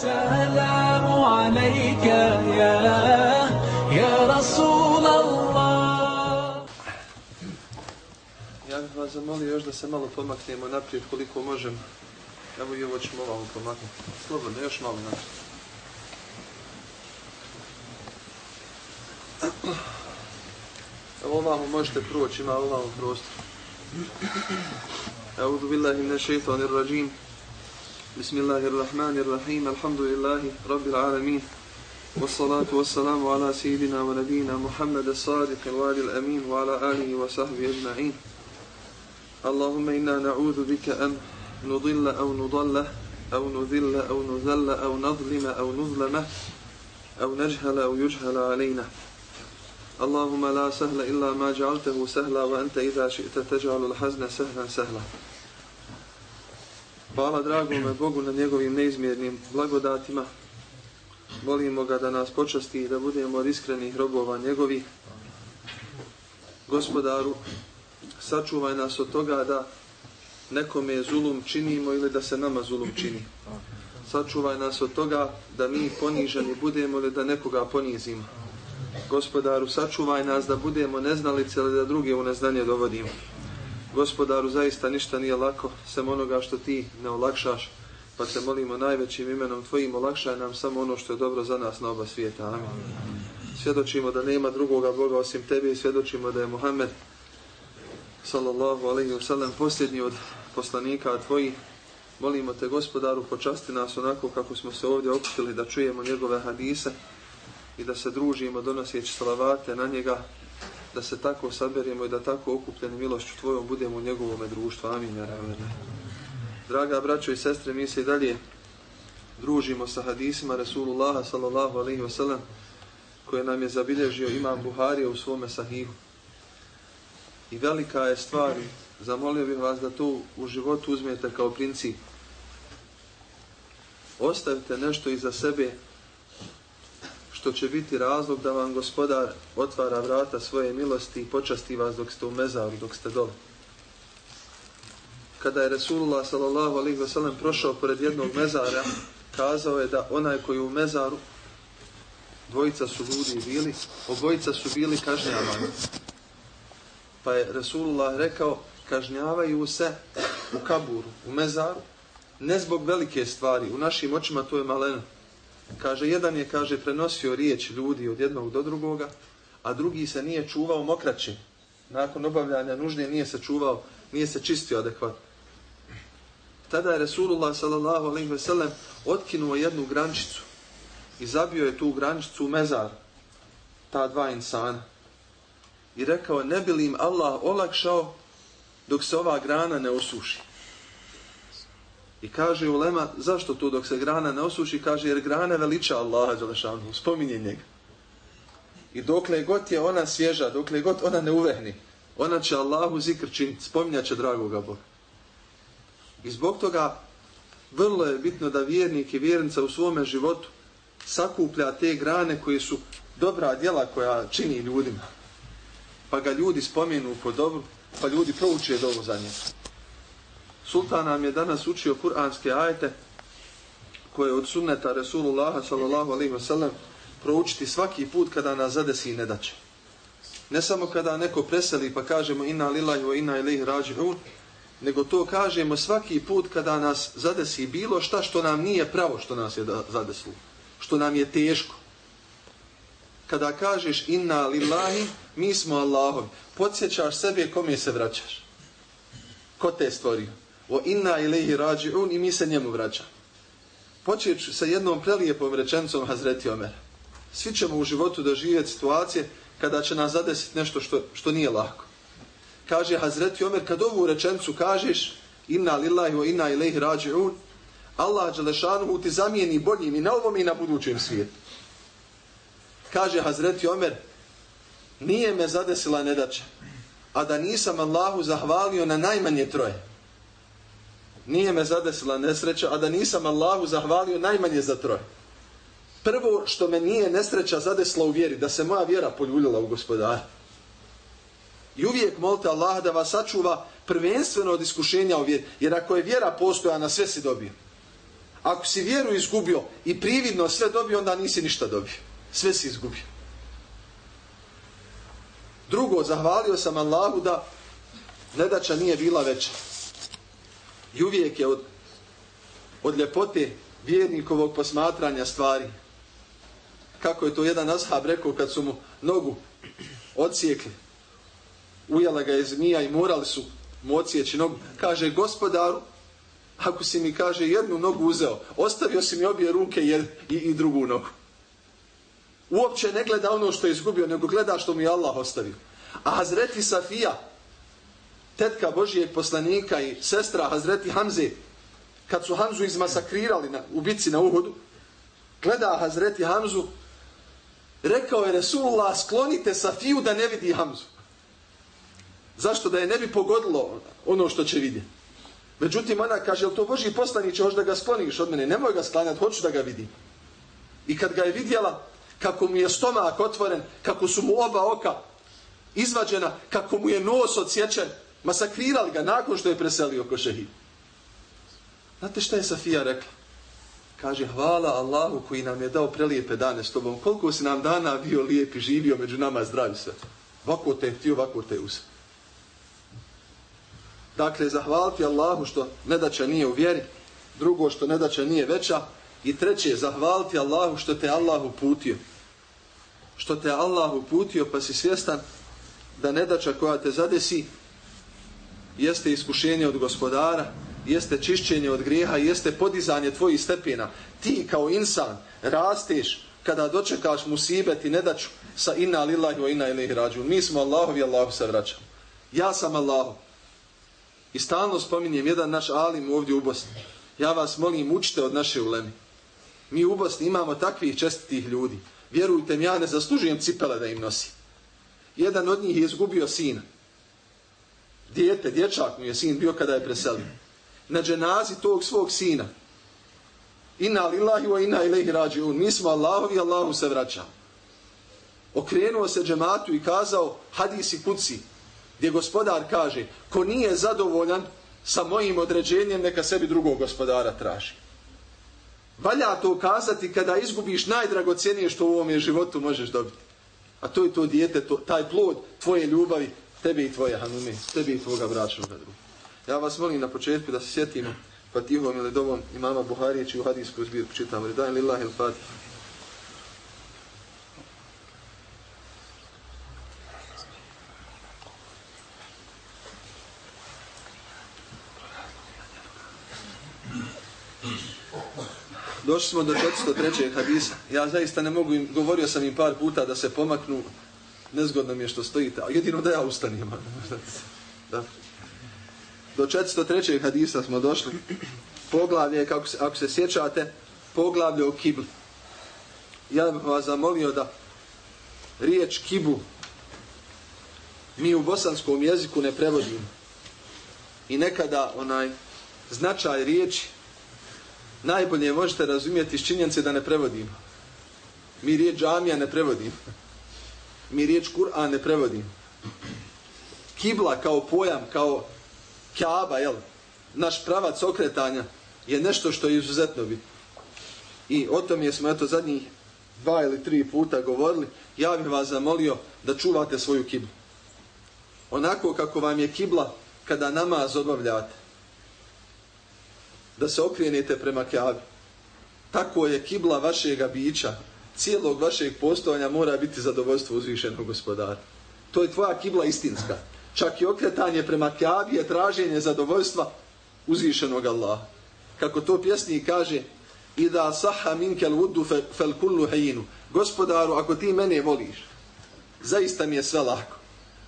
السلام عليك يا يا رسول الله Ja bih vas zamolio još da se malo pomaknemo naprijed koliko možem. Evo i ovo ćemo ovamo pomaknuti. Slobodno, još malo naprijed. Evo ovamo možete proći, ima ovamo prostor. أعوذ بالله من الشيطان الرجيم بسم الله الرحمن الرحيم الحمد لله رب العالمين والصلاة والسلام على سيدنا ونبينا محمد الصادق الوعد الأمين وعلى آله وصحبه أجمعين اللهم إنا نعوذ بك أن نضل أو نضل أو نذل أو نذل أو نظلم أو نظلم أو نجهل أو يجهل علينا اللهم لا سهل إلا ما جعلته سهلا وأنت إذا شئت تجعل الحزن سهلا سهلا Hvala dragome Bogu na njegovim neizmjernim blagodatima. Molimo ga da nas počasti i da budemo od iskrenih robova njegovi. Gospodaru, sačuvaj nas od toga da nekome zulum činimo ili da se nama zulum čini. Sačuvaj nas od toga da mi poniženi budemo ili da nekoga ponizimo. Gospodaru, sačuvaj nas da budemo neznalice ili da druge u neznanje dovodimo. Gospodaru, zaista ništa nije lako, sem onoga što ti ne olakšaš, pa te molimo najvećim imenom tvojim, olakšaj nam samo ono što je dobro za nas na oba svijeta. Amin. Svjedočimo da nema drugoga Boga osim tebi i svjedočimo da je Muhammed sallallahu alaihi wasallam posljednji od poslanika tvoji. Molimo te, gospodaru, počasti nas onako kako smo se ovdje okupili da čujemo njegove hadise i da se družimo donoseći salavate na njega, da se tako saberemo i da tako okupljeni milošću tvojom budemo u njegovom društvu. Amin. Amin. Draga braćo i sestre, mi se i dalje družimo sa hadisima Rasulullaha sallallahu alaihi wasallam koje nam je zabilježio imam Buharija u svome sahihu. I velika je stvar, zamolio bih vas da to u životu uzmete kao princip. Ostavite nešto iza sebe što će biti razlog da vam gospodar otvara vrata svoje milosti i počasti vas dok ste u mezaru, dok ste dole. Kada je Resulullah sallallahu prošao pored jednog mezara, kazao je da onaj koji u mezaru, dvojica su ljudi bili, obojica su bili kažnjavani. Pa je Resulullah rekao, kažnjavaju se u kaburu, u mezaru, ne zbog velike stvari, u našim očima to je maleno, Kaže, jedan je, kaže, prenosio riječ ljudi od jednog do drugoga, a drugi se nije čuvao mokraći. Nakon obavljanja nužnje nije se čuvao, nije se čistio adekvatno. Tada je Resulullah sallallahu alaihi ve sellem otkinuo jednu grančicu i zabio je tu grančicu u mezar, ta dva insana. I rekao, ne bi li im Allah olakšao dok se ova grana ne osuši. I kaže ulema, zašto to dok se grana ne osuši? Kaže, jer grana veliča Allaha Đalešanu, spominje njega. I dokle god je ona svježa, dokle god ona ne uvehni, ona će Allahu zikr činiti, spominjat će dragoga Boga. I zbog toga vrlo je bitno da vjernik i vjernica u svome životu sakuplja te grane koje su dobra djela koja čini ljudima. Pa ga ljudi spomenu po dobru, pa ljudi prouče dobro za njega. Sultan nam je danas učio kuranske ajete koje od sunneta Resulullaha sallallahu alaihi wasallam proučiti svaki put kada nas zadesi i ne daće. Ne samo kada neko preseli pa kažemo inna lillahi wa inna ilaihi rađi'un, nego to kažemo svaki put kada nas zadesi bilo šta što nam nije pravo što nas je zadesilo, što nam je teško. Kada kažeš inna lillahi, mi smo Allahovi, podsjećaš sebe kome se vraćaš. Ko te stvorio? O inna ilaihi rađi'un i mi se njemu vraćamo. Počet sa jednom prelijepom rečencom Hazreti Omer. Svi ćemo u životu doživjeti situacije kada će nas zadesiti nešto što, što nije lako. Kaže Hazreti Omer, kad ovu rečencu kažeš inna lillahi wa inna ilaihi rađi'un, Allah Đelešanu ti zamijeni boljim i na ovom i na budućem svijetu. Kaže Hazreti Omer, nije me zadesila nedača, a da nisam Allahu zahvalio na najmanje troje nije me zadesila nesreća, a da nisam Allahu zahvalio najmanje za troje. Prvo što me nije nesreća zadesla u vjeri, da se moja vjera poljuljila u gospodara. I uvijek molite Allah da vas sačuva prvenstveno od iskušenja u vjeri. Jer ako je vjera postojana, sve si dobio. Ako si vjeru izgubio i prividno sve dobio, onda nisi ništa dobio. Sve si izgubio. Drugo, zahvalio sam Allahu da nedača nije bila veća. I uvijek je od, od ljepote vjernikovog posmatranja stvari. Kako je to jedan ashab rekao kad su mu nogu odsjekli. Ujela ga je zmija i morali su mu odsjeći nogu. Kaže, gospodaru, ako si mi, kaže, jednu nogu uzeo, ostavio si mi obje ruke jed, i, i drugu nogu. Uopće ne gleda ono što je izgubio, nego gleda što mu je Allah ostavio. A Hazreti Safija, tetka Božijeg poslanika i sestra Hazreti Hamze, kad su Hamzu izmasakrirali na, u bici na Uhudu, gleda Hazreti Hamzu, rekao je Resulullah, sklonite Safiju da ne vidi Hamzu. Zašto? Da je ne bi pogodilo ono što će vidjeti. Međutim, ona kaže, jel to Boži poslanić, hoš da ga skloniš od mene? Nemoj ga sklanjati, hoću da ga vidim. I kad ga je vidjela, kako mu je stomak otvoren, kako su mu oba oka izvađena, kako mu je nos odsječen, masakrirali ga nakon što je preselio ko šehid. Znate šta je Safija rekla? Kaže, hvala Allahu koji nam je dao prelijepe dane s tobom. Koliko si nam dana bio lijep i živio među nama zdravi sve. Vako te htio, vako te uz. Dakle, zahvaliti Allahu što nedaća nije u vjeri. Drugo, što nedaća nije veća. I treće, zahvaliti Allahu što te Allah uputio. Što te Allah uputio pa si svjestan da nedaća koja te zadesi jeste iskušenje od gospodara, jeste čišćenje od grijeha, jeste podizanje tvojih stepena. Ti kao insan rasteš kada dočekaš musibet i nedaću sa inna lillahi wa inna ilaihi rađu. Mi smo Allahovi i Allahu se vraćamo. Ja sam Allahu. I stalno spominjem jedan naš alim ovdje u Bosni. Ja vas molim, učite od naše ulemi. Mi u Bosni imamo takvih čestitih ljudi. Vjerujte mi, ja ne zaslužujem cipele da im nosim jedan od njih je izgubio sina. Dijete, dječak mu je sin bio kada je preselio. Na dženazi tog svog sina. Inna lillahi wa inna ilaihi rađiun. Mi smo Allahovi, Allahu se vraća. Okrenuo se džematu i kazao hadisi kuci, gdje gospodar kaže, ko nije zadovoljan sa mojim određenjem, neka sebi drugog gospodara traži. Valja to kazati kada izgubiš najdragocijenije što u ovom životu možeš dobiti. A to je to dijete, to, taj plod tvoje ljubavi, tebe i tvoje hanume, tebe i tvoga bračnog druga. Ja vas molim na početku da se sjetimo Fatihom ili dovom imama Buharije, čiju hadijsku zbirku čitamo. Redan lillahi il-Fatih. Došli smo do 403. hadisa. Ja zaista ne mogu im, govorio sam im par puta da se pomaknu. Nezgodno mi je što stojite. A jedino da ja ustanim. da. Do 403. hadisa smo došli. Poglavlje, kako se, ako se sjećate, poglavlje o kibli. Ja bih vas zamolio da riječ kibu mi u bosanskom jeziku ne prevodimo. I nekada onaj značaj riječi najbolje možete razumjeti iz činjenice da ne prevodimo. Mi riječ džamija ne prevodimo. Mi riječ Kur'an ne prevodimo. Kibla kao pojam, kao Kaaba, jel? naš pravac okretanja je nešto što je izuzetno bitno. I o tom je smo eto zadnjih dva ili tri puta govorili. Ja bih vas zamolio da čuvate svoju kiblu. Onako kako vam je kibla kada namaz obavljate da se okrenete prema Kjabi. Tako je kibla vašeg bića, cijelog vašeg postojanja mora biti zadovoljstvo uzvišenog gospodara. To je tvoja kibla istinska. Čak i okretanje prema Kjabi je traženje zadovoljstva uzvišenog Allaha. Kako to pjesni kaže, i da saha minkel vudu fel kullu hejinu. Gospodaru, ako ti mene voliš, zaista mi je sve lako.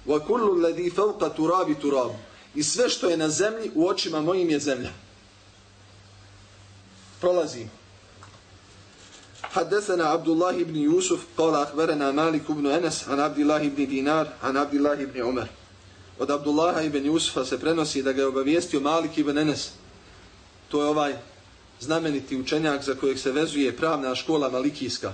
Wa kullu ladhi fawqa turabi turab. I sve što je na zemlji u očima mojim je zemlja prolazi. حدثنا عبد الله بن يوسف قال أخبرنا مالك بن أنس عن عبد الله بن دينار عن عبد الله بن عمر Od Abdullaha ibn Jusufa se prenosi da ga je obavijestio Malik ibn Enes. To je ovaj znameniti učenjak za kojeg se vezuje pravna škola Malikijska.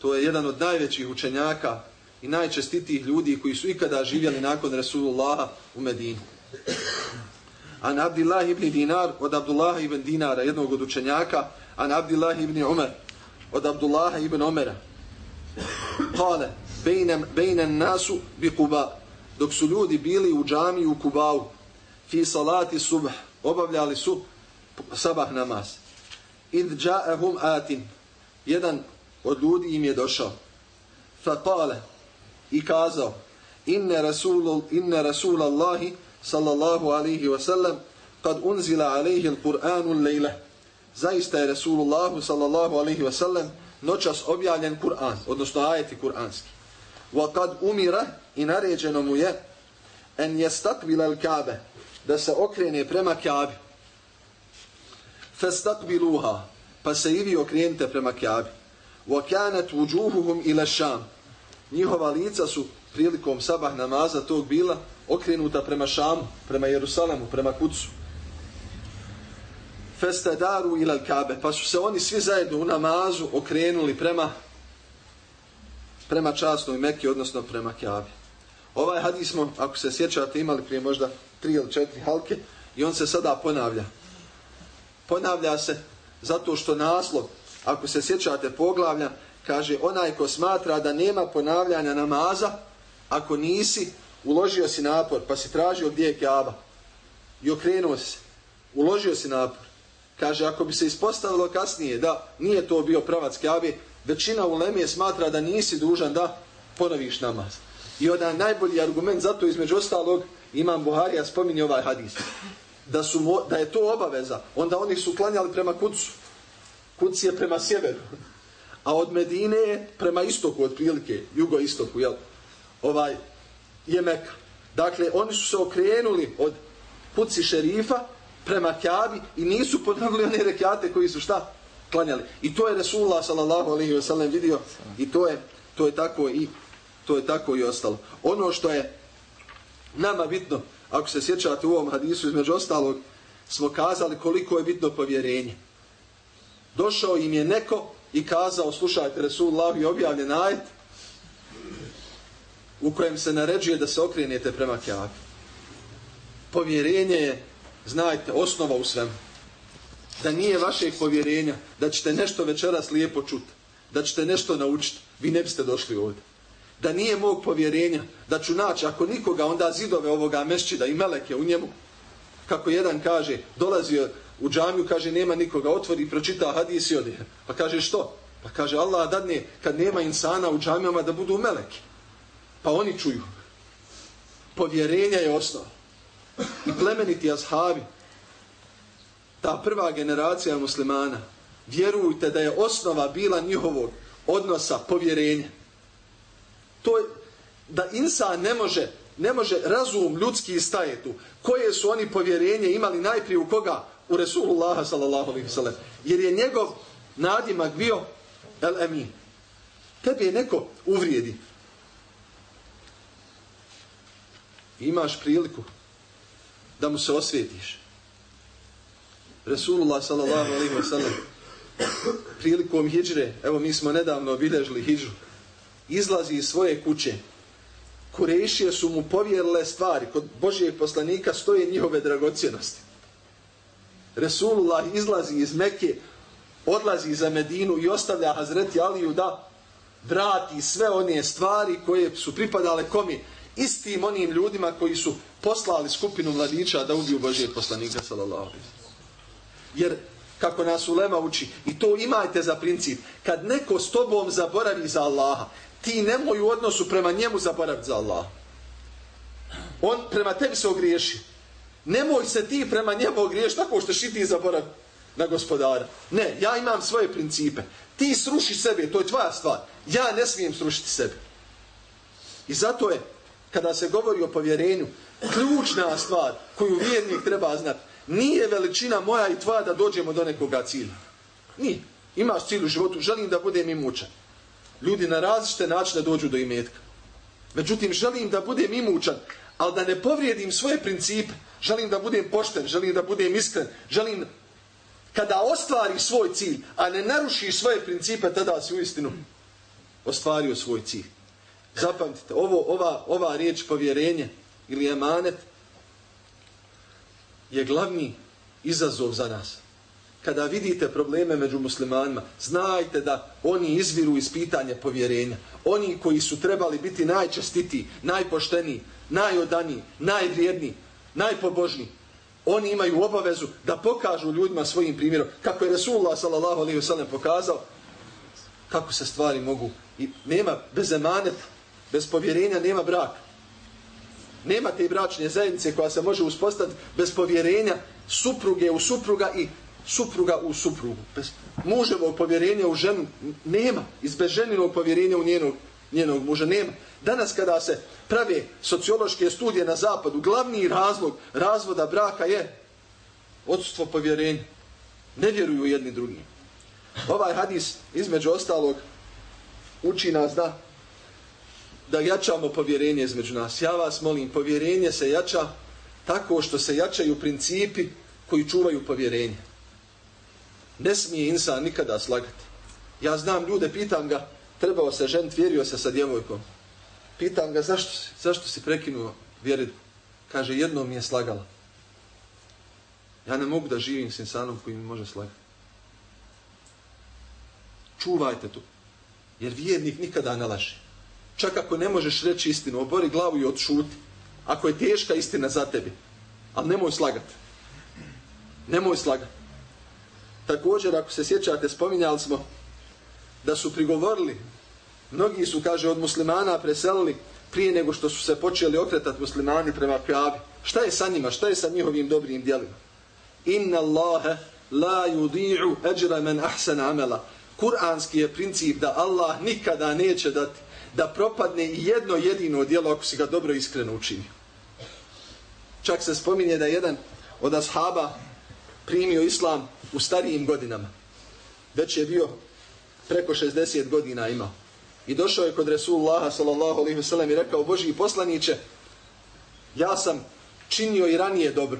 To je jedan od najvećih učenjaka i najčestitijih ljudi koji su ikada živjeli nakon Resulullaha u Medini. An Abdillah ibn Dinar od Abdullah ibn Dinara, jednog od učenjaka, an Abdullah ibn Umar od Abdullah ibn Umara. Kale, bejnen nasu bi Kuba, dok su ljudi bili u džami u Kubavu fi salati subh, obavljali su sabah namaz. Id dža'ahum atin, jedan od ljudi im je došao. Fa kale, i kazao, inne rasul, inne rasul Allahi, sallallahu alaihi wasallam kad unzila alaihi al-Qur'anu lejleh Zaista je Resulullahu sallallahu alaihi ve sellem noćas objavljen Kur'an, odnosno ajeti kur'anski. Wa kad umira i naređeno mu je en jestakbila al-Kabe, da se okrene prema Kabi. Festakbiluha, pa se i vi okrenite prema Kabi. Wa kanat wujuhuhum ila Sham. Njihova lica su prilikom sabah namaza tog bila okrenuta prema Šamu, prema Jerusalemu, prema Kucu. Festadaru ila Kabe, pa su se oni svi zajedno u namazu okrenuli prema prema časnoj Mekki, odnosno prema Kabe. Ovaj hadis smo, ako se sjećate, imali prije možda tri ili četiri halke i on se sada ponavlja. Ponavlja se zato što naslov, ako se sjećate poglavlja, kaže onaj ko smatra da nema ponavljanja namaza, ako nisi uložio si napor, pa si tražio gdje je Kaaba i okrenuo se, uložio si napor, kaže ako bi se ispostavilo kasnije da nije to bio pravac Kjabe, većina ulemije smatra da nisi dužan da ponoviš namaz. I onda najbolji argument zato između ostalog imam Buharija spominje ovaj hadis. Da, su, da je to obaveza, onda oni su klanjali prema kucu. Kuc je prema sjeveru. A od Medine je prema istoku, otprilike, jugoistoku, jel? Ovaj, je Meka. Dakle, oni su se okrenuli od kuci šerifa prema Kjabi i nisu ponavljali one rekiate koji su šta? Klanjali. I to je Resulullah sallallahu alaihi wa sallam vidio i to je, to je tako i to je tako i ostalo. Ono što je nama bitno, ako se sjećate u ovom hadisu, između ostalog, smo kazali koliko je bitno povjerenje. Došao im je neko i kazao, slušajte, Resulullah je objavljen ajet, u kojem se naređuje da se okrenete prema Kjabi. Povjerenje je, znajte, osnova u svemu. Da nije vašeg povjerenja, da ćete nešto večeras lijepo čuti, da ćete nešto naučiti, vi ne biste došli ovdje. Da nije mog povjerenja, da ću naći, ako nikoga, onda zidove ovoga mešćida i meleke u njemu, kako jedan kaže, dolazio u džamiju, kaže, nema nikoga, otvori, pročita hadis i ode. Pa kaže, što? Pa kaže, Allah dadne, kad nema insana u džamijama, da budu meleki pa oni čuju. Povjerenja je osnova. I plemeniti ashabi, ta prva generacija muslimana, vjerujte da je osnova bila njihovog odnosa povjerenja. To je da insan ne može, ne može razum ljudski staje tu. Koje su oni povjerenje imali najprije u koga? U Resulullah sallallahu alaihi sallam. Jer je njegov nadimak bio el emin. Tebi je neko uvrijedi. imaš priliku da mu se osvijetiš. Resulullah sallallahu alaihi wa sallam prilikom hijđre, evo mi smo nedavno obilježili hijđu, izlazi iz svoje kuće. Kurešije su mu povjerile stvari, kod Božijeg poslanika stoje njihove dragocjenosti. Resulullah izlazi iz Mekke, odlazi za Medinu i ostavlja Hazreti Aliju da vrati sve one stvari koje su pripadale komi istim onim ljudima koji su poslali skupinu mladića da ubiju Božijeg poslanika sallallahu alejhi Jer kako nas ulema uči i to imajte za princip kad neko s tobom zaboravi za Allaha ti nemoj u odnosu prema njemu zaboraviti za Allaha. On prema tebi se ogriješi. Nemoj se ti prema njemu ogriješ tako što šiti zaborav na gospodara. Ne, ja imam svoje principe. Ti sruši sebe, to je tvoja stvar. Ja ne smijem srušiti sebe. I zato je kada se govori o povjerenju, ključna stvar koju vjernik treba znati, nije veličina moja i tvoja da dođemo do nekoga cilja. Nije. Imaš cilj u životu, želim da budem imućan. Ljudi na različite načine dođu do imetka. Međutim, želim da budem imućan, ali da ne povrijedim svoje principe. Želim da budem pošten, želim da budem iskren, želim kada ostvari svoj cilj, a ne naruši svoje principe, tada si u istinu ostvario svoj cilj. Zapamtite, ovo, ova, ova riječ povjerenje ili emanet je glavni izazov za nas. Kada vidite probleme među muslimanima, znajte da oni izviru iz pitanja povjerenja. Oni koji su trebali biti najčestitiji, najpošteniji, najodaniji, najvrijedniji, najpobožniji, oni imaju obavezu da pokažu ljudima svojim primjerom kako je Resulullah sallallahu alejhi ve sellem pokazao kako se stvari mogu i nema bez emaneta, bez povjerenja nema braka. Nema te bračne zajednice koja se može uspostaviti bez povjerenja supruge u supruga i supruga u suprugu. Bez muževog povjerenja u ženu nema. Iz ženinog povjerenja u njenog, njenog muža nema. Danas kada se prave sociološke studije na zapadu, glavni razlog razvoda braka je odsustvo povjerenja. Ne vjeruju jedni drugi. Ovaj hadis, između ostalog, uči nas da da jačamo povjerenje između nas. Ja vas molim, povjerenje se jača tako što se jačaju principi koji čuvaju povjerenje. Ne smije insan nikada slagati. Ja znam ljude, pitam ga, trebao se žent, vjerio se sa djevojkom. Pitam ga, zašto, zašto si prekinuo vjeritbu? Kaže, jednom mi je slagala. Ja ne mogu da živim s insanom koji mi može slagati. Čuvajte tu. Jer vjernik nikada ne laže. Čak ako ne možeš reći istinu, obori glavu i odšuti. Ako je teška istina za tebi. Ali nemoj slagati. Nemoj slagati. Također, ako se sjećate, spominjali smo da su prigovorili, mnogi su, kaže, od muslimana preselili prije nego što su se počeli okretati muslimani prema Kjavi. Šta je sa njima? Šta je sa njihovim dobrim dijelima? Inna Allahe la yudi'u ajra man ahsana amela. Kur'anski je princip da Allah nikada neće dati da propadne jedno jedino dijelo ako si ga dobro iskreno učini. Čak se spominje da jedan od ashaba primio islam u starijim godinama. Već je bio preko 60 godina imao. I došao je kod Resulullaha sallallahu alaihi wasallam i rekao Boži poslaniće, ja sam činio i ranije dobro.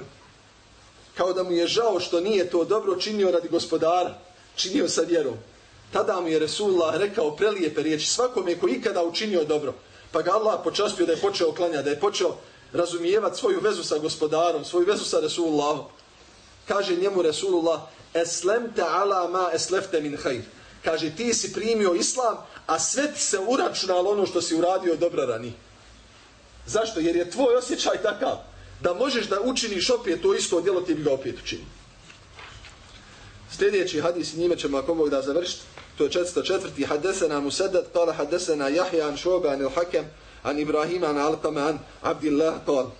Kao da mu je žao što nije to dobro činio radi gospodara. Činio sa vjerom. Tada mu je Resulullah rekao prelijepe riječi svakome ko ikada učinio dobro. Pa ga Allah počastio da je počeo klanjati, da je počeo razumijevati svoju vezu sa gospodarom, svoju vezu sa Resulullahom. Kaže njemu Resulullah, eslemte ala ma eslefte min hajr. Kaže, ti si primio islam, a sve ti se uračunalo ono što si uradio dobro rani. Zašto? Jer je tvoj osjećaj takav da možeš da učiniš opet to isto djelo, ti bi ga opet učinio. Sljedeći hadis, njime ćemo ako mogu da završiti, to je 404. Hadesena Musaddad, kala hadesena Jahja an Šoba an il-Hakem, an Ibrahima an Alkama an Abdillah, kala.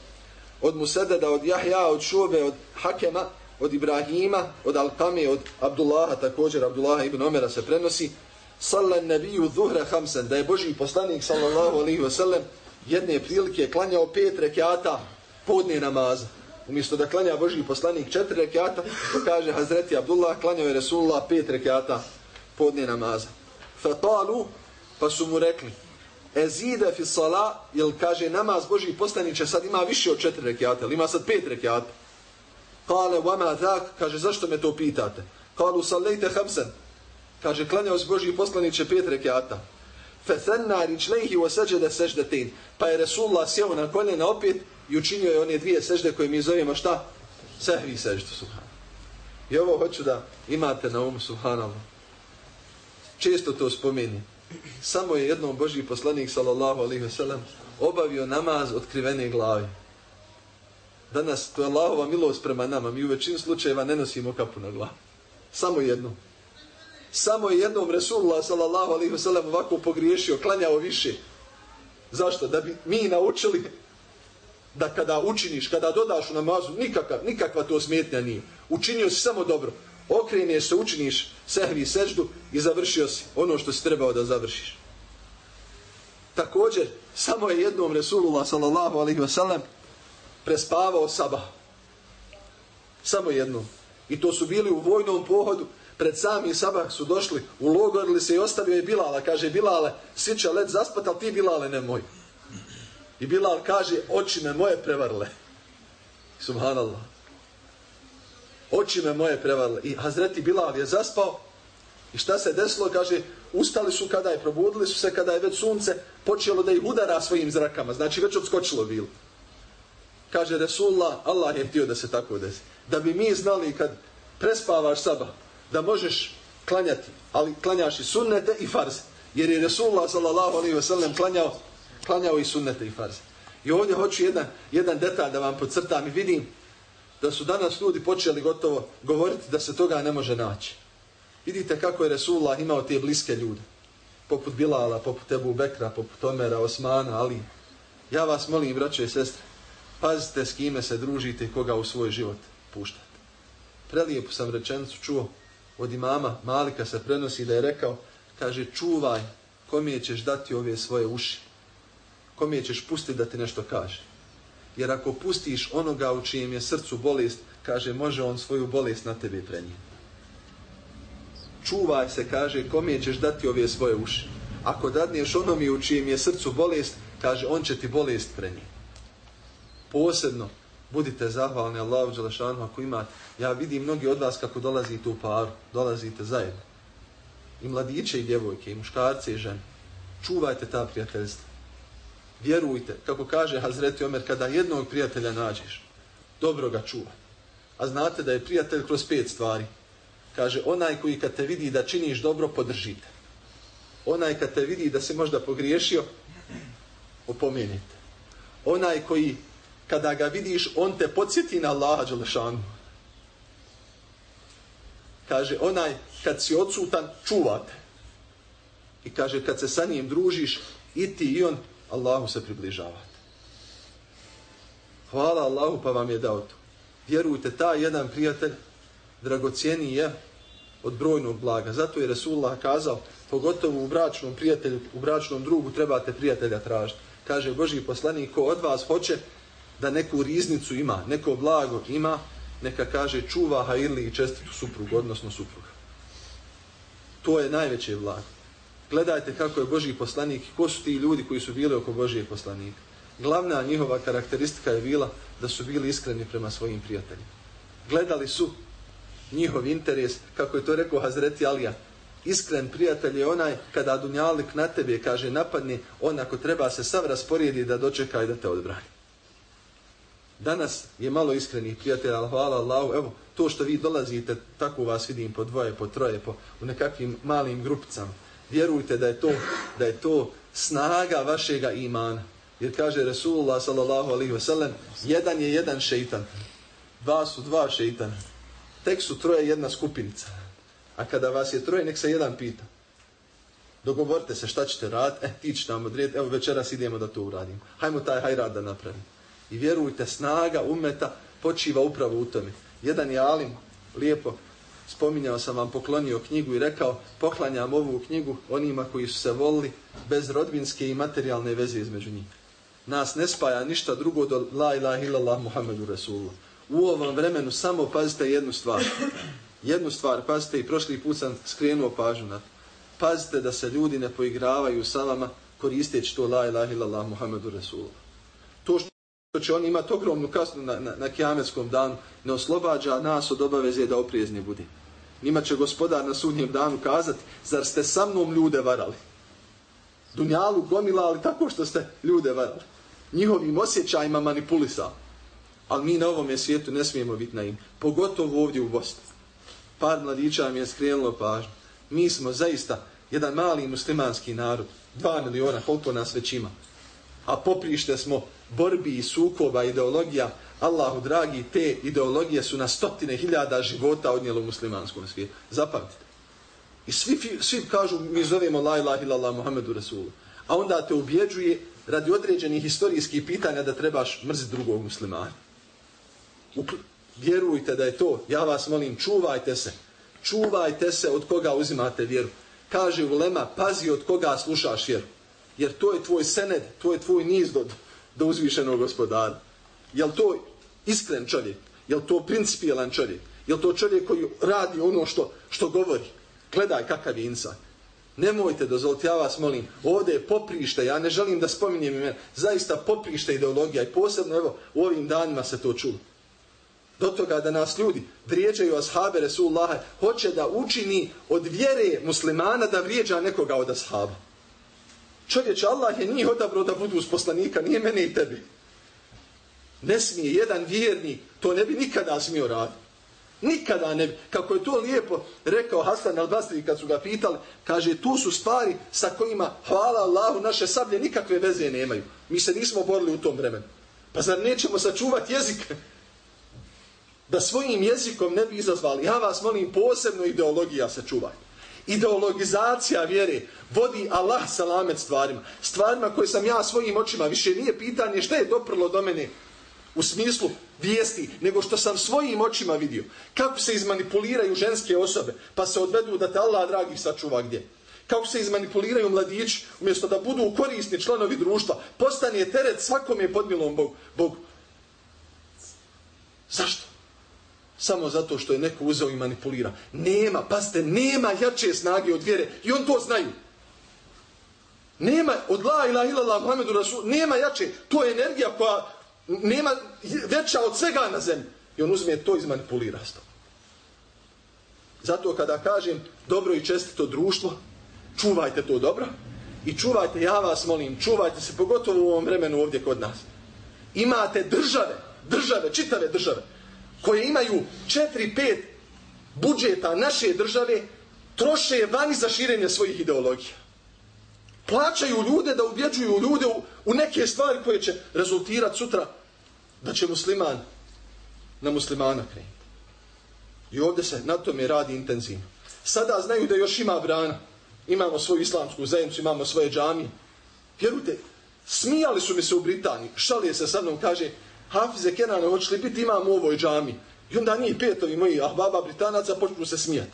Od Musaddada, od Jahja, od Šobe, od Hakema, od Ibrahima, od Alkame, od Abdullaha, također Abdullaha ibn Omera se prenosi, sallan nabiju zuhra hamsan, da je Boži poslanik, sallallahu alaihi wasallam, jedne prilike klanjao pet rekiata podne namaza. Umjesto da klanja Boži poslanik četiri rekiata, to kaže Hazreti Abdullah, klanjao je Resulullah pet rekiata podne namaza. Fatalu, pa su mu rekli, ezide fi sala, jel kaže namaz Boži poslaniće sad ima više od četiri rekiata, ima sad pet rekiata. Kale, vama tak, kaže, zašto me to pitate? Kalu, sallejte hamsen. Kaže, klanjao se Boži poslaniće pet rekiata. Fethenna ričlejhi wa seđede seždetin. Pa je Resulullah sjeo na koljena opet i učinio je one dvije sežde koje mi zovemo šta? Sehvi seždu, subhan. I ovo hoću da imate na umu, subhanallah. Često to spomeni. Samo je jednom Boži poslanik, sallallahu alaihi wasallam, obavio namaz od krivene glavi. Danas, to je Allahova milost prema nama. Mi u većinu slučajeva ne nosimo kapu na glavu. Samo jednom. Samo je jednom Resulullah, sallallahu alaihi wasallam, ovako pogriješio, klanjao više. Zašto? Da bi mi naučili da kada učiniš, kada dodaš u namazu, nikakav, nikakva to smetnja nije. Učinio si samo dobro okreneš se, učiniš sehvi seždu i završio si ono što si trebao da završiš. Također, samo je jednom Resulullah sallallahu alaihi wasallam prespavao sabah. Samo jednom. I to su bili u vojnom pohodu, pred sami sabah su došli, ulogorili se i ostavio je Bilala. Kaže, Bilale, svi će let zaspat, ali ti Bilale nemoj. I Bilal kaže, oči me moje prevarle. Subhanallah. Oči me moje prevarile. I Hazreti Bilal je zaspao. I šta se desilo? Kaže, ustali su kada je, probudili su se kada je već sunce počelo da ih udara svojim zrakama. Znači, već odskočilo bilo. Kaže Resulullah, Allah je htio da se tako desi. Da bi mi znali kad prespavaš saba, da možeš klanjati, ali klanjaš i sunnete i farze. Jer je Resulullah sallallahu alaihi wa klanjao, klanjao i sunnete i farze. I ovdje hoću jedan, jedan detalj da vam podcrtam i vidim da su danas ljudi počeli gotovo govoriti da se toga ne može naći. Vidite kako je Resulullah imao te bliske ljude. Poput Bilala, poput Ebu Bekra, poput Omera, Osmana, Ali. Ja vas molim, braće i sestre, pazite s kime se družite i koga u svoj život puštate. Prelijepu sam rečenicu čuo od imama Malika se prenosi da je rekao, kaže, čuvaj kome ćeš dati ove svoje uši. Kome ćeš pustiti da ti nešto kaže. Jer ako pustiš onoga u čijem je srcu bolest, kaže, može on svoju bolest na tebi prenijeti čuvaj se, kaže, kome ćeš dati ove svoje uši. Ako dadneš onom i u čijem je srcu bolest, kaže, on će ti bolest prenijeti. Posebno, budite zahvalni Allahu Đelešanu ako imate. Ja vidim mnogi od vas kako dolazite u paru, dolazite zajedno. I mladiće i djevojke, i muškarce i žene. Čuvajte ta prijateljstva. Vjerujte, kako kaže Hazreti Omer, kada jednog prijatelja nađeš, dobro ga čuvaj. A znate da je prijatelj kroz pet stvari – kaže onaj koji kad te vidi da činiš dobro podržite onaj kad te vidi da se možda pogriješio opomenite. Onaj koji kada ga vidiš on te podsjeti na Allaha Đelešanu. Kaže onaj kad si odsutan čuvate. I kaže kad se sa njim družiš i ti i on Allahu se približavate hvala Allahu pa vam je dao to vjerujte ta jedan prijatelj dragocijeniji je od brojnog blaga. Zato je Resulullah kazao, pogotovo u bračnom prijatelju, u bračnom drugu trebate prijatelja tražiti. Kaže Boži poslanik, ko od vas hoće da neku riznicu ima, neko blago ima, neka kaže čuva ha i čestitu suprugu, odnosno supruga. To je najveće blago. Gledajte kako je Božji poslanik, ko su ti ljudi koji su bili oko Božijeg poslanika. Glavna njihova karakteristika je bila da su bili iskreni prema svojim prijateljima. Gledali su njihov interes, kako je to rekao Hazreti Alija. Iskren prijatelj je onaj kada Dunjalik na tebe kaže napadni, on ako treba se sav rasporedi da dočeka i da te odbrani. Danas je malo iskrenih prijatelja, ali hvala Allahu, evo, to što vi dolazite, tako vas vidim po dvoje, po troje, po, u nekakvim malim grupicama. Vjerujte da je to, da je to snaga vašega imana. Jer kaže Resulullah sallallahu alaihi wasallam, jedan je jedan šeitan, dva su dva šeitana tek su troje jedna skupinica. A kada vas je troje, nek se jedan pita. Dogovorite se šta ćete raditi, eh, e, ti ćete nam odrijeti, evo večeras idemo da to uradimo. Hajmo taj hajrad da napravimo. I vjerujte, snaga umeta počiva upravo u tome. Jedan je Alim, lijepo, spominjao sam vam, poklonio knjigu i rekao, poklanjam ovu knjigu onima koji su se volili bez rodbinske i materijalne veze između njih. Nas ne spaja ništa drugo do la ilaha illallah Muhammedu Rasulullah u ovom vremenu samo pazite jednu stvar. Jednu stvar, pazite i prošli put sam skrenuo pažnju na to. Pazite da se ljudi ne poigravaju sa vama koristeći to la ilaha illallah Muhammedu Rasulullah. To što će on imati ogromnu kasnu na, na, na kiametskom danu ne oslobađa nas od obaveze da oprijezni budi. Nima će gospodar na sudnjem danu kazati, zar ste sa mnom ljude varali? Dunjalu gomilali tako što ste ljude varali. Njihovim osjećajima manipulisali. Ali mi na ovom svijetu ne smijemo biti na im. Pogotovo ovdje u Bosni. Par mladića mi je skrenulo pažnju. Mi smo zaista jedan mali muslimanski narod. Dva miliona, koliko nas već ima. A poprište smo borbi i sukoba, ideologija. Allahu dragi, te ideologije su na stotine hiljada života odnijelo u muslimanskom svijetu. Zapamtite. I svi, svi kažu, mi zovemo la ilaha illallah Muhammedu Rasulu. A onda te ubjeđuje radi određenih historijskih pitanja da trebaš mrziti drugog muslimana vjerujte da je to, ja vas molim, čuvajte se. Čuvajte se od koga uzimate vjeru. Kaže Ulema, pazi od koga slušaš vjeru. Jer to je tvoj sened, to je tvoj niz do, do uzvišenog gospodara. Jel to iskren čovjek? Jel to principijelan čovjek? Jel to čovjek koji radi ono što, što govori? Gledaj kakav je insan. Nemojte dozvoliti, ja vas molim, ovdje je poprište, ja ne želim da spominjem imena, zaista poprište ideologija i posebno evo u ovim danima se to čulo do toga da nas ljudi vrijeđaju ashabe Resulullaha, hoće da učini od vjere muslimana da vrijeđa nekoga od ashaba. Čovječ, Allah je njih odabrao da budu uz poslanika, nije mene i tebi. Ne smije jedan vjerni, to ne bi nikada smio raditi. Nikada ne bi. Kako je to lijepo rekao Hasan al-Basri kad su ga pitali, kaže, tu su stvari sa kojima, hvala Allahu, naše sablje nikakve veze nemaju. Mi se nismo borili u tom vremenu. Pa zar nećemo sačuvati jezik? Da svojim jezikom ne bi izazvali. Ja vas molim, posebno ideologija sačuvajte ideologizacija vjere vodi Allah salamet stvarima. Stvarima koje sam ja svojim očima, više nije pitanje šta je doprlo do mene u smislu vijesti, nego što sam svojim očima vidio. Kako se izmanipuliraju ženske osobe, pa se odvedu da te Allah dragi sačuva gdje. Kako se izmanipuliraju mladići, umjesto da budu korisni članovi društva, postane teret svakom je podmilom Bogu. Bog. Zašto? Samo zato što je neko uzeo i manipulira. Nema, paste, nema jače snage od vjere. I on to znaju. Nema, od la ila ila Muhammedu Rasul, nema jače. To je energija koja nema veća od svega na zemlji. I on uzme to i izmanipulira s tom. Zato kada kažem dobro i čestito društvo, čuvajte to dobro. I čuvajte, ja vas molim, čuvajte se, pogotovo u ovom vremenu ovdje kod nas. Imate države, države, čitave države, koje imaju 4-5 budžeta naše države, troše vani za širenje svojih ideologija. Plaćaju ljude da ubjeđuju ljude u, u neke stvari koje će rezultirati sutra da će musliman na muslimana krenuti. I ovdje se na tome radi intenzivno. Sada znaju da još ima brana. Imamo svoju islamsku zajednicu, imamo svoje džamije. Vjerujte, smijali su mi se u Britaniji. Šalije se sa mnom, kaže, Hafize Kenane, hoće li biti imam u ovoj džami? I onda njih petovi moji, ah baba Britanaca, počnu se smijati.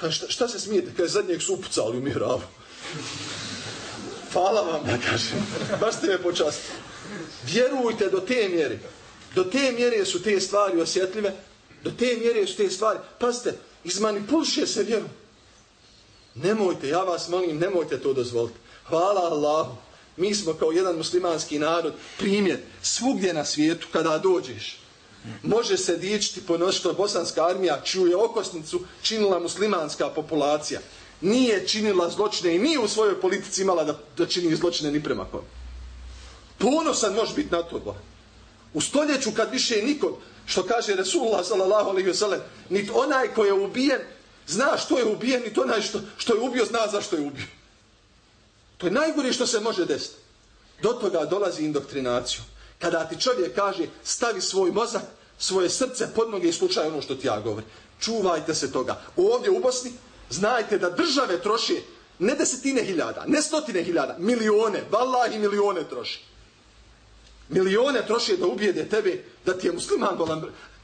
Kaže, šta, šta se smijete? Kaže, zadnjeg su upucali u mihravu. Hvala vam, ja kažem. Baš ste me počastili. Vjerujte do te mjere. Do te mjere su te stvari osjetljive. Do te mjere su te stvari. Pazite, izmanipulše se vjeru. Nemojte, ja vas molim, nemojte to dozvoliti. Hvala Allahu. Mi smo kao jedan muslimanski narod primjer svugdje na svijetu kada dođeš. Može se dičiti ponošto bosanska armija čiju je okosnicu činila muslimanska populacija. Nije činila zločine i nije u svojoj politici imala da, da čini zločine ni prema kom. Ponosan može biti na to. U stoljeću kad više nikog, što kaže Resulullah sallallahu alaihi wa niti onaj ko je ubijen, zna što je ubijen, niti onaj što, što je ubio, zna zašto je ubio. To je najgore što se može desiti. Do toga dolazi indoktrinacija. Kada ti čovjek kaže stavi svoj mozak, svoje srce pod noge i slučaj ono što ti ja govori. Čuvajte se toga. Ovdje u Bosni znajte da države troši ne desetine hiljada, ne stotine hiljada, milione, vallahi milione troši. Milione troši da ubijede tebe da ti je musliman bolan,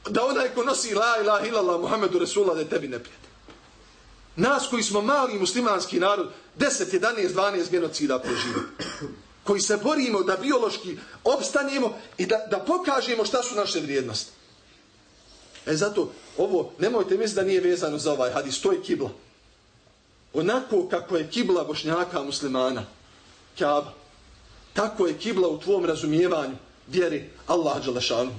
da onaj ko nosi la ilaha illallah Muhammedu Resulullah da tebi ne prijete. Nas koji smo mali muslimanski narod, 10, 11, 12 genocida preživimo. Koji se borimo da biološki obstanemo i da, da pokažemo šta su naše vrijednosti. E zato, ovo, nemojte misliti da nije vezano za ovaj hadis, to je kibla. Onako kako je kibla bošnjaka muslimana, kjaba, tako je kibla u tvom razumijevanju vjeri Allah Đalešanu.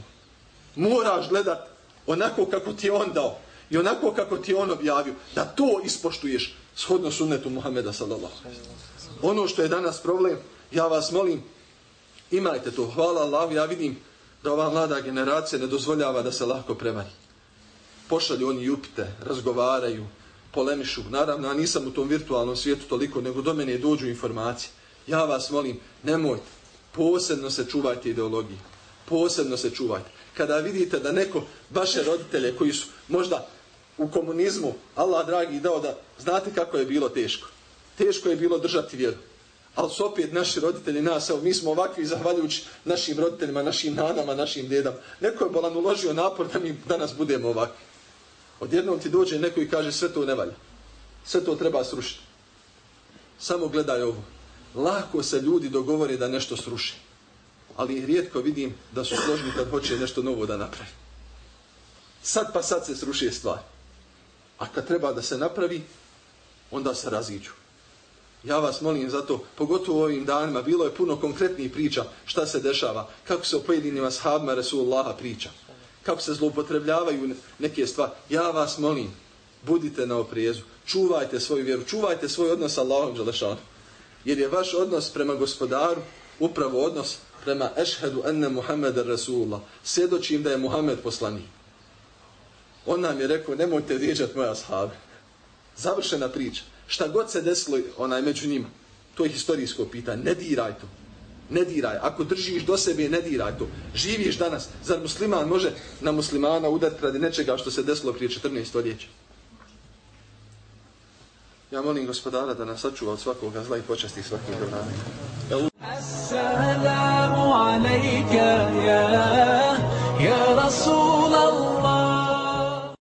Moraš gledat onako kako ti je on dao i onako kako ti je on objavio, da to ispoštuješ shodno sunnetu Muhammeda sallallahu. Ono što je danas problem, ja vas molim, imajte to. Hvala Allah, ja vidim da ova mlada generacija ne dozvoljava da se lahko prevari. Pošalju oni jupite, razgovaraju, polemišu. Naravno, ja nisam u tom virtualnom svijetu toliko, nego do mene dođu informacije. Ja vas molim, nemojte, posebno se čuvajte ideologije. Posebno se čuvajte. Kada vidite da neko, vaše roditelje koji su možda u komunizmu, Allah dragi dao da znate kako je bilo teško. Teško je bilo držati vjeru. Ali su opet naši roditelji nas, evo, mi smo ovakvi zahvaljujući našim roditeljima, našim nanama, našim dedama. Neko je bolan uložio napor da mi danas budemo ovakvi. Odjednom ti dođe neko i kaže sve to ne valja. Sve to treba srušiti. Samo gledaj ovo. Lako se ljudi dogovore da nešto sruši. Ali rijetko vidim da su složni kad hoće nešto novo da napravi. Sad pa sad se srušije stvar. A kad treba da se napravi, onda se raziđu. Ja vas molim zato, pogotovo ovim danima, bilo je puno konkretnih priča šta se dešava, kako se o pojedinim ashabima Resulullaha priča, kako se zloupotrebljavaju neke stvari. Ja vas molim, budite na oprijezu, čuvajte svoju vjeru, čuvajte svoj odnos sa Allahom Đalešanu. Jer je vaš odnos prema gospodaru upravo odnos prema ešhedu enne Muhammed Rasulullah, svjedočim da je Muhammed poslanik on nam je rekao, nemojte vrijeđati moja shava. Završena priča. Šta god se desilo onaj među njima, to je historijsko pitanje. Ne diraj to. Ne diraj. Ako držiš do sebe, ne diraj to. Živiš danas. Zar musliman može na muslimana udati radi nečega što se desilo prije 14 stoljeća? Ja molim gospodara da nas sačuva od svakoga zla i počasti svakog dobra. Assalamu alaika ya, ya Rasul